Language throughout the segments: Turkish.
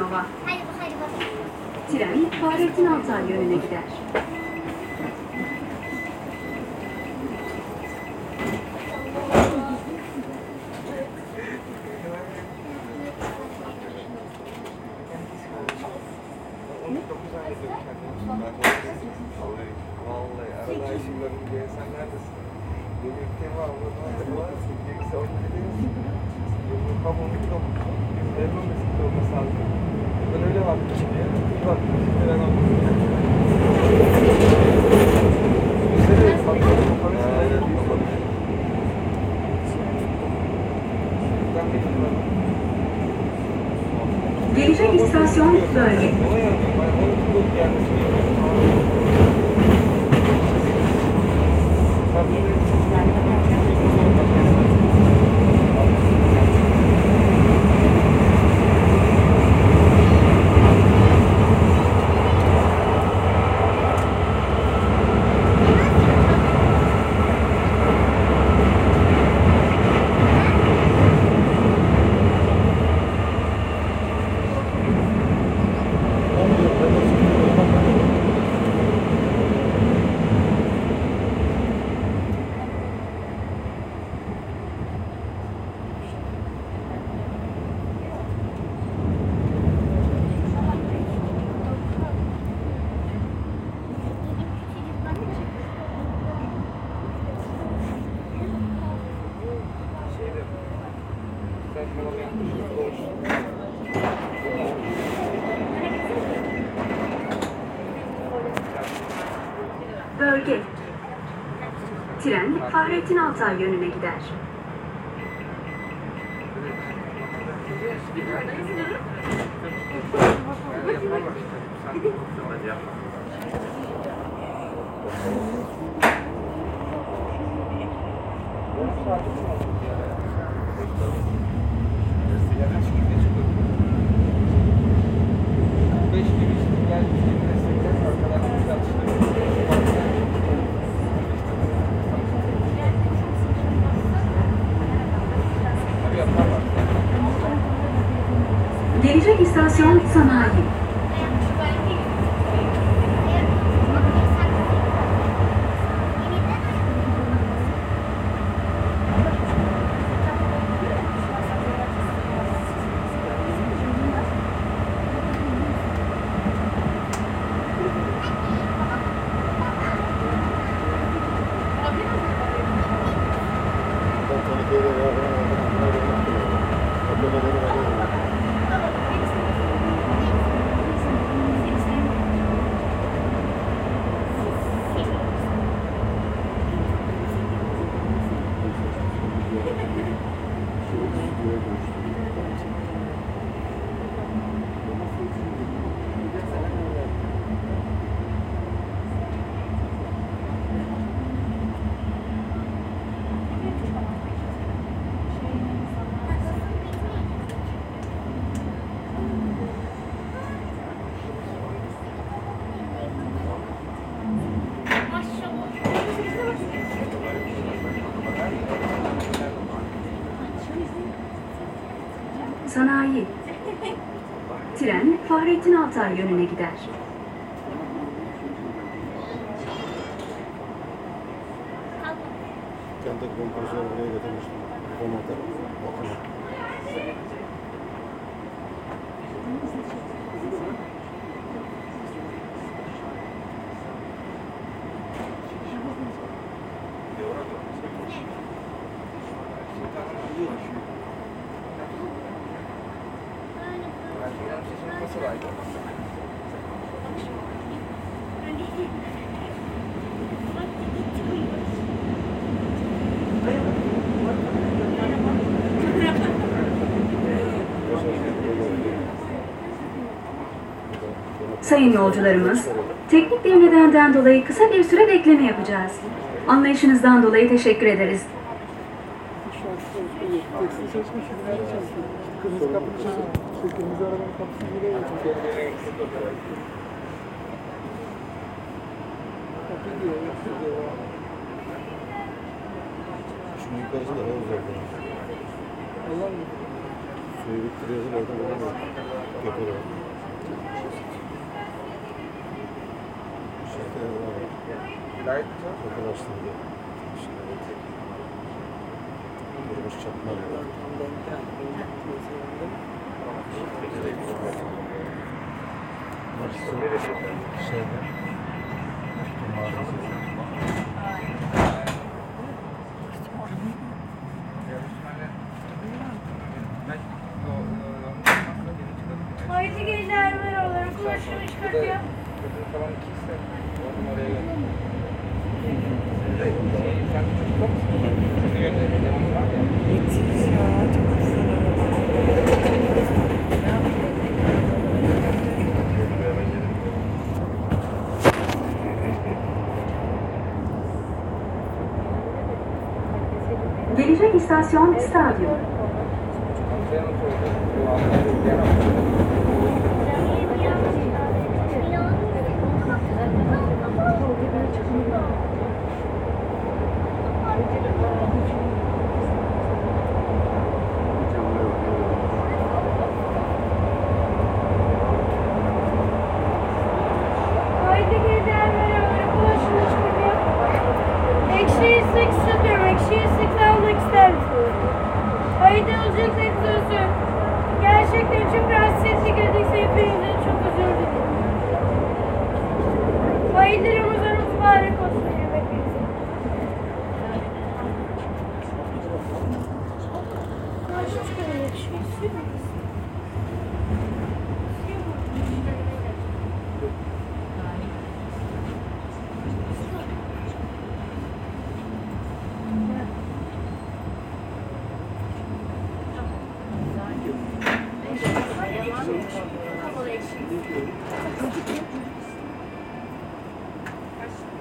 Bornova. Hadi bak hadi bak. Tren Fahrettin Altay yönüne gider. Vallahi arada Ben öyle baktım diye. Bir baktım şimdi ben. Bizde de bir. Gelecek istasyon bölge. Bölge. Tren Fahrettin Altay yönüne gider. Beş Gelecek istasyon sanayi. Sanayi. Tren Fahrettin Altay yönüne gider. Kendi kompresörü buraya getirmiştim. Komata. Bakın. Aydı? Sayın yolcularımız, teknik bir nedenden dolayı kısa bir süre bekleme yapacağız. Anlayışınızdan dolayı teşekkür ederiz. Tekstil çalışmış nerede çalışıyor? Kırmızı içinde. Şu kırmızı arabanın kapısını buraya getiriyor. Kapı diyor, yoksa diyor. Şunun yukarısı da ne olacak? Allah mı? Su Suyu bittiriyorsun oradan oradan yapıyor. Şeker var. Gayet güzel. Arkadaşlar da. İşte Var. Burası şeyde. Mağazası. Hayırlı geceler merhabalar. Konuşumu çıkartıyor. Falan oradan oraya gel. Gelecek istasyon stadyum. Sen Indiremos a nos barcos.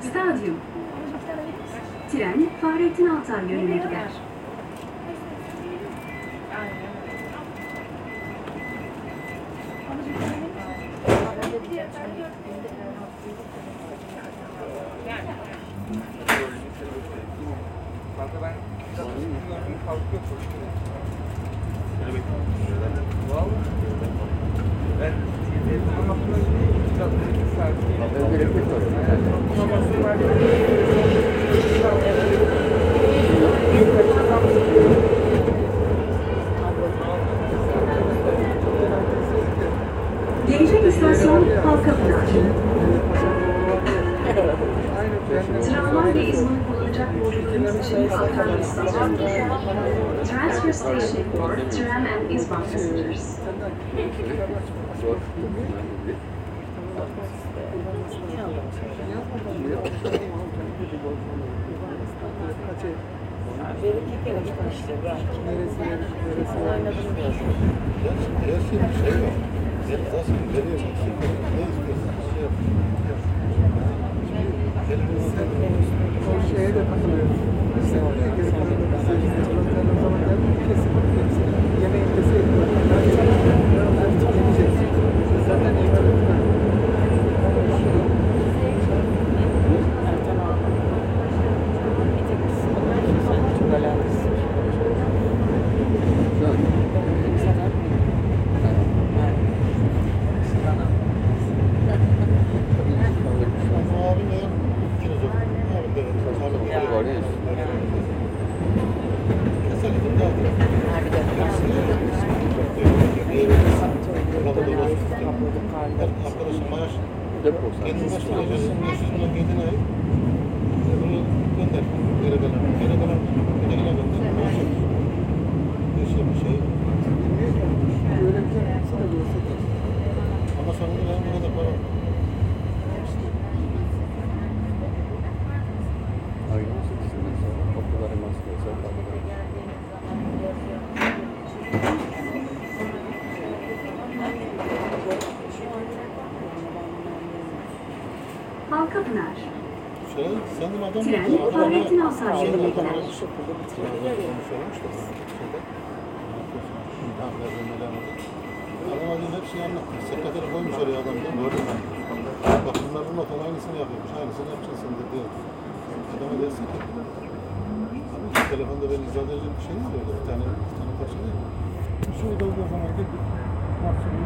Stadyum. Tren Fahrettin Altay yönüne gider. Kanka ben gördüm kalkıyor koşuyor. Vallahi. Ben Tramvay ve İzmir'i kullanacak yolcularımız için Halkapınar istasyonu. Transfer station for tram and İzmir passengers. Kaçı? Neresi, neresi? Her şey bir şey yok. Zaten veriyorum. Ne istiyorsan şey yap. Elimizden O şeye de takılıyoruz. Sen oraya geri işte çalıştığın zaman derdim ki kesin hepsini yemeğin deseydin. Yemeyeceksin. Zaten yemek etmem. Ama abi ne? İkiniz olun. Abi de karnı var ya. Keselim de abi. Arkadaşım maaş kendin maaş vereceksin. 500 milyon kendine ayır. Bunu gönder. Geri kalan. Geri kalan. Ötekine gönder. Maaş yok. Bir şey bir şey. Bilmiyor ki. Öyle bir şey yapsa da görse de. Ama sonunda ben bu kadar para. Aynen. Kapıları maske Halkapınar. Şey, senin adam Tren mı? Adam Fahrettin ne? Altay Şey, yönüne adam gider. ne? Söylemiş de. Şeyde. Tamam, nereden neler oldu? Adam adın hepsini şey anlattı. Sekreteri koymuş oraya adam da. Gördüm ben. Bak bunlar bu notanın aynısını yapıyormuş. Aynısını yapacaksın dedi. Adama dersin ki. Abi telefonda ben izah edeceğim bir şey değil öyle. Bir tane, bir tane parça değil mi? Akşam olduğu zaman gittik. Maksimum